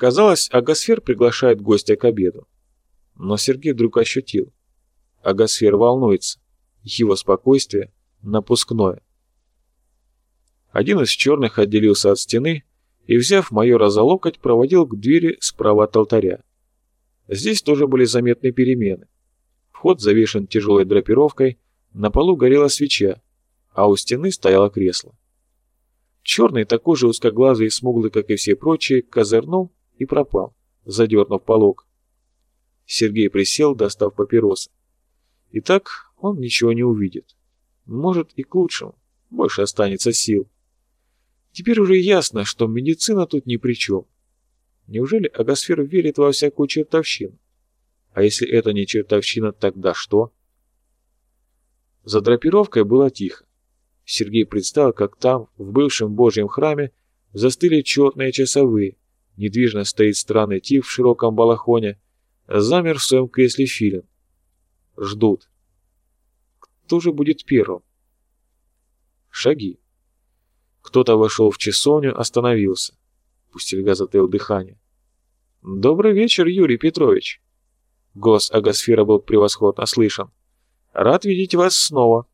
Казалось, Агосфер приглашает гостя к обеду. Но Сергей вдруг ощутил. Агосфер волнуется. Его спокойствие напускное. Один из черных отделился от стены и, взяв майора за локоть, проводил к двери справа от алтаря. Здесь тоже были заметны перемены. Вход завешен тяжелой драпировкой, на полу горела свеча, а у стены стояло кресло. Черный, такой же узкоглазый и смуглый, как и все прочие, козырнул и пропал, задернув полог. Сергей присел, достав папиросы. И так он ничего не увидит. Может и к лучшему, больше останется сил. Теперь уже ясно, что медицина тут ни при чем. Неужели Агосфер верит во всякую чертовщину? А если это не чертовщина, тогда что? За драпировкой было тихо. Сергей представил, как там, в бывшем Божьем храме, застыли черные часовые. Недвижно стоит странный тип в широком балахоне, замер в своем кресле филин. Ждут. Кто же будет первым? Шаги. Кто-то вошел в часовню, остановился. Пустельга затаил дыхание. «Добрый вечер, Юрий Петрович!» Голос Агосфера был превосходно слышен. «Рад видеть вас снова!»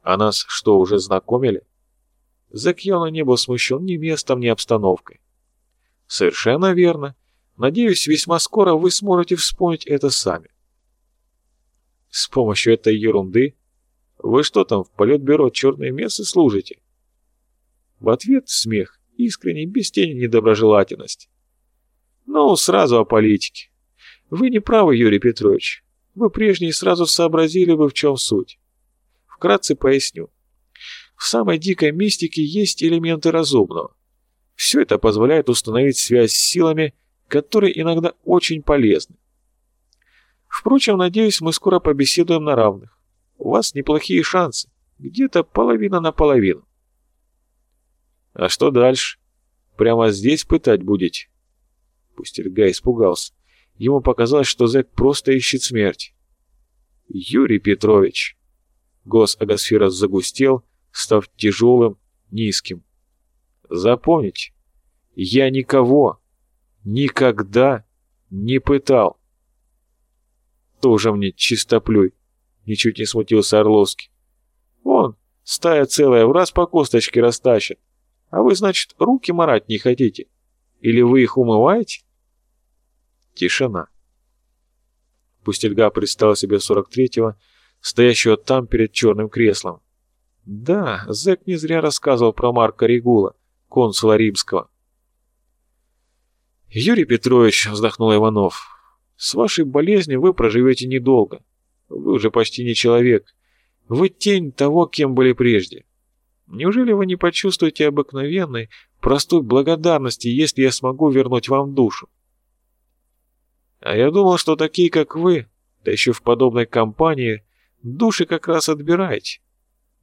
«А нас что, уже знакомили?» Явно не был смущен ни местом, ни обстановкой. «Совершенно верно. Надеюсь, весьма скоро вы сможете вспомнить это сами». «С помощью этой ерунды? Вы что там, в полетбюро черные мессы служите?» В ответ смех, искренний, без тени недоброжелательности. Ну, сразу о политике. Вы не правы, Юрий Петрович. Вы прежние сразу сообразили бы, в чем суть. Вкратце поясню. В самой дикой мистике есть элементы разумного. Все это позволяет установить связь с силами, которые иногда очень полезны. Впрочем, надеюсь, мы скоро побеседуем на равных. У вас неплохие шансы. Где-то половина на половину. А что дальше? Прямо здесь пытать будете? Пустельга испугался. Ему показалось, что зэк просто ищет смерть. Юрий Петрович. Голос Агосфера загустел, став тяжелым, низким. Запомните, я никого никогда не пытал. Тоже мне чистоплюй, ничуть не смутился Орловский. Вон, стая целая в раз по косточке растащит. А вы, значит, руки марать не хотите? Или вы их умываете? Тишина. Пустельга представил себе 43-го, стоящего там перед черным креслом. Да, Зэк не зря рассказывал про Марка Регула, консула римского. «Юрий Петрович», — вздохнул Иванов, — «с вашей болезнью вы проживете недолго. Вы уже почти не человек. Вы тень того, кем были прежде. Неужели вы не почувствуете обыкновенной, простой благодарности, если я смогу вернуть вам душу? А я думал, что такие, как вы, да еще в подобной компании, души как раз отбираете.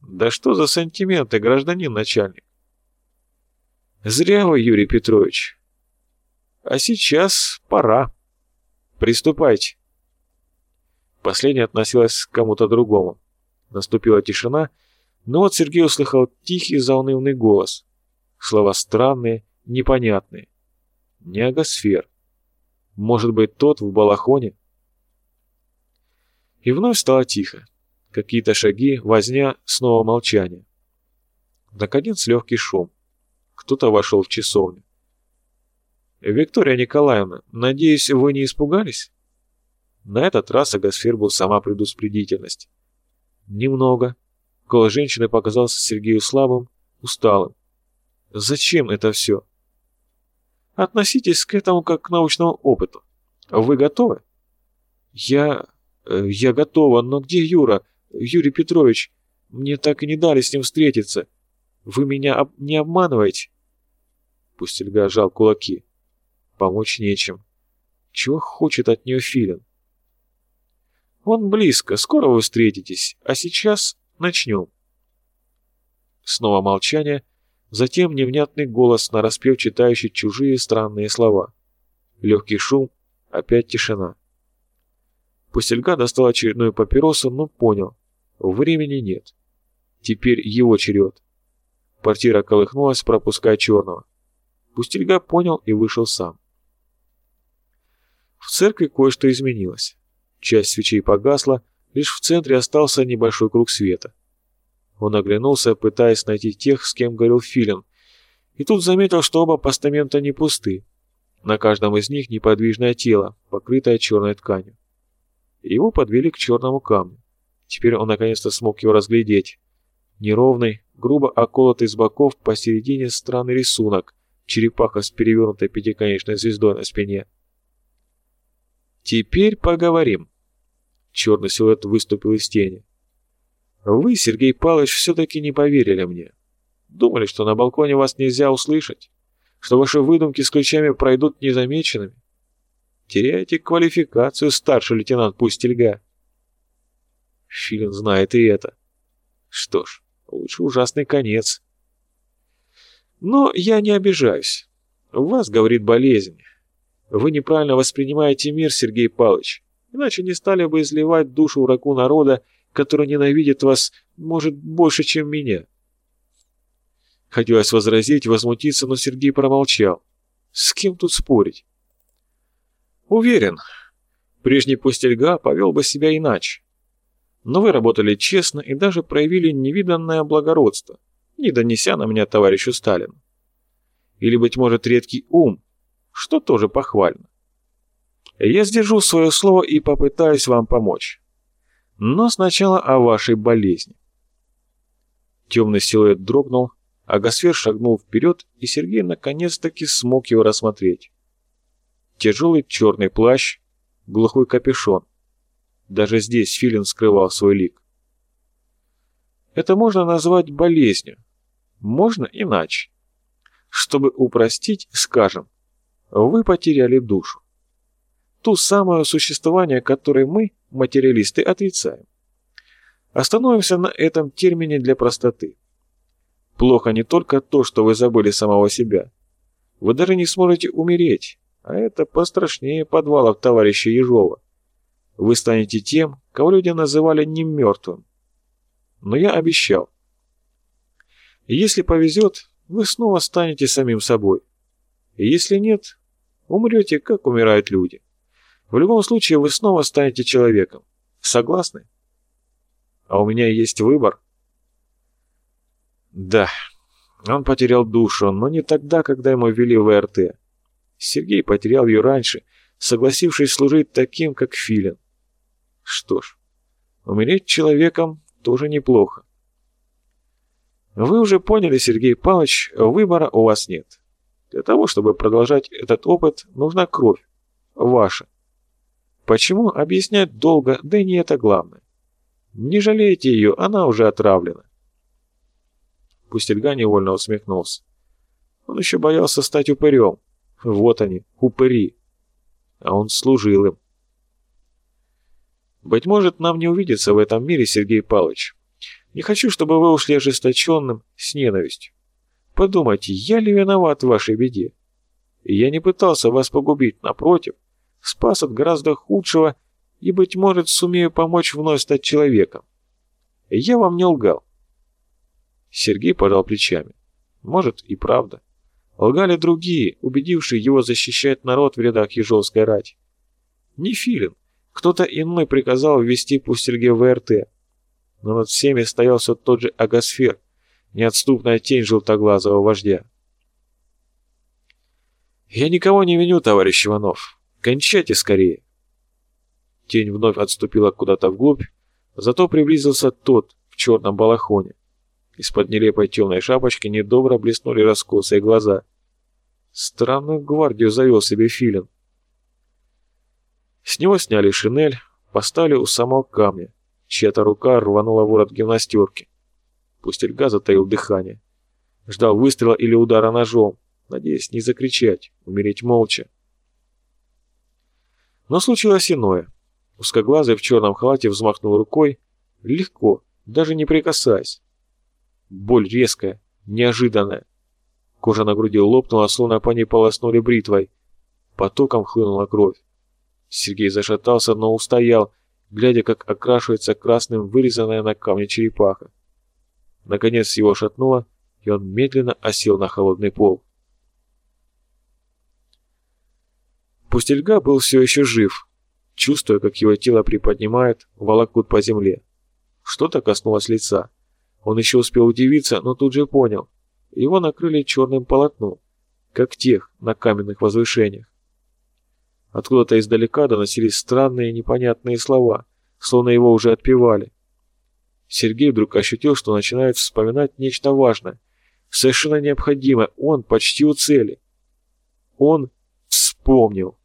Да что за сантименты, гражданин начальник? Зря вы, Юрий Петрович. А сейчас пора. Приступайте. Последняя относилась к кому-то другому. Наступила тишина, но вот Сергей услыхал тихий заунывный голос. Слова странные, непонятные. Не агосфер. Может быть, тот в балахоне? И вновь стало тихо. Какие-то шаги, возня, снова молчание. Наконец легкий шум. Кто-то вошел в часовню. «Виктория Николаевна, надеюсь, вы не испугались?» На этот раз Агосфер был сама предуспредительность. «Немного», Голос женщины показался Сергею слабым, усталым. «Зачем это все?» «Относитесь к этому как к научному опыту. Вы готовы?» «Я... Э, я готова, но где Юра? Юрий Петрович? Мне так и не дали с ним встретиться. Вы меня об... не обманываете?» Пустельга сжал кулаки. «Помочь нечем. Чего хочет от нее Филин?» «Он близко, скоро вы встретитесь, а сейчас Начнем. Снова молчание, затем невнятный голос, нараспев читающий чужие странные слова. Легкий шум, опять тишина. Пустельга достал очередную папиросу, но понял. Времени нет. Теперь его черед. Квартира колыхнулась, пропуская черного. Пустельга понял и вышел сам. В церкви кое-что изменилось. Часть свечей погасла, лишь в центре остался небольшой круг света. Он оглянулся, пытаясь найти тех, с кем говорил Филин, и тут заметил, что оба постамента не пусты. На каждом из них неподвижное тело, покрытое черной тканью. Его подвели к черному камню. Теперь он наконец-то смог его разглядеть. Неровный, грубо околотый с боков посередине странный рисунок, черепаха с перевернутой пятиконечной звездой на спине. «Теперь поговорим». Черный силуэт выступил из тени. «Вы, Сергей Павлович, все-таки не поверили мне. Думали, что на балконе вас нельзя услышать, что ваши выдумки с ключами пройдут незамеченными. Теряете квалификацию, старший лейтенант Пустельга». Филин знает и это. Что ж, лучше ужасный конец. Но я не обижаюсь. У вас, говорит, болезнь. Вы неправильно воспринимаете мир, Сергей Павлович. Иначе не стали бы изливать душу врагу народа, который ненавидит вас, может, больше, чем меня. Хотелось возразить, возмутиться, но Сергей промолчал. С кем тут спорить? Уверен, прежний Пустельга повел бы себя иначе. Но вы работали честно и даже проявили невиданное благородство, не донеся на меня товарищу Сталину. Или, быть может, редкий ум, что тоже похвально. Я сдержу свое слово и попытаюсь вам помочь. Но сначала о вашей болезни. Темный силуэт дрогнул, а Гасфер шагнул вперед, и Сергей наконец-таки смог его рассмотреть. Тяжелый черный плащ, глухой капюшон. Даже здесь Филин скрывал свой лик. Это можно назвать болезнью. Можно иначе. Чтобы упростить, скажем, вы потеряли душу. Ту самое существование, которое мы, материалисты, отрицаем. Остановимся на этом термине для простоты. Плохо не только то, что вы забыли самого себя. Вы даже не сможете умереть, а это пострашнее подвалов товарища Ежова. Вы станете тем, кого люди называли не мертвым. Но я обещал. Если повезет, вы снова станете самим собой. Если нет, умрете, как умирают люди. В любом случае вы снова станете человеком. Согласны? А у меня есть выбор. Да, он потерял душу, но не тогда, когда ему ввели ВРТ. Сергей потерял ее раньше, согласившись служить таким, как Филин. Что ж, умереть человеком тоже неплохо. Вы уже поняли, Сергей Павлович, выбора у вас нет. Для того, чтобы продолжать этот опыт, нужна кровь. Ваша. Почему, объяснять долго, да не это главное. Не жалейте ее, она уже отравлена. Пустельга невольно усмехнулся. Он еще боялся стать упырем. Вот они, упыри. А он служил им. Быть может, нам не увидеться в этом мире, Сергей Павлович. Не хочу, чтобы вы ушли ожесточенным, с ненавистью. Подумайте, я ли виноват в вашей беде? Я не пытался вас погубить, напротив, спас от гораздо худшего и, быть может, сумею помочь вновь стать человеком. Я вам не лгал. Сергей пожал плечами. Может, и правда. Лгали другие, убедившие его защищать народ в рядах Ежовской рати. Не Филин, кто-то иной приказал ввести Пустельге в РТ. Но над всеми стоял все тот же Агосфер, неотступная тень желтоглазого вождя. «Я никого не виню, товарищ Иванов. Кончайте скорее!» Тень вновь отступила куда-то вглубь, зато приблизился тот в черном балахоне. Из-под нелепой темной шапочки недобро блеснули раскосые глаза. Странную гвардию завел себе филин. С него сняли шинель, поставили у самого камня. Чья-то рука рванула ворот гимнастерки. Пустельга затаил дыхание. Ждал выстрела или удара ножом, надеясь не закричать, умереть молча. Но случилось иное. Узкоглазый в черном халате взмахнул рукой, легко, даже не прикасаясь. Боль резкая, неожиданная. Кожа на груди лопнула, словно по ней полоснули бритвой. Потоком хлынула кровь. Сергей зашатался, но устоял, глядя, как окрашивается красным вырезанная на камне черепаха. Наконец его шатнуло, и он медленно осел на холодный пол. Пустельга был все еще жив, чувствуя, как его тело приподнимает, волокут по земле. Что-то коснулось лица. Он еще успел удивиться, но тут же понял. Его накрыли черным полотном, как тех на каменных возвышениях. Откуда-то издалека доносились странные непонятные слова, словно его уже отпевали. Сергей вдруг ощутил, что начинает вспоминать нечто важное, совершенно необходимое. Он почти у цели. Он вспомнил.